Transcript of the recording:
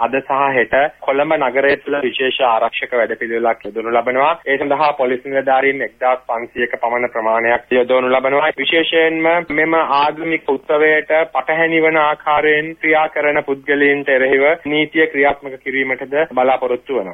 අද සහ හෙට කොළඹ නගරය තුළ විශේෂ ආරක්ෂක වැඩපිළිවෙලක් යොදනු ලබනවා. ඒ සඳහා පොලිස් නිලධාරීන් 1500ක පමණ ප්‍රමාණයක් යොදවනු ලබනවා. විශේෂයෙන්ම මෙම ආගමික උත්සවයට පටහැනි වන ආකාරයෙන් ක්‍රියා කරන පුද්ගලයන්ට එරෙහිව නීතිය ක්‍රියාත්මක කිරීමටද බලාපොරොත්තු වෙනවා.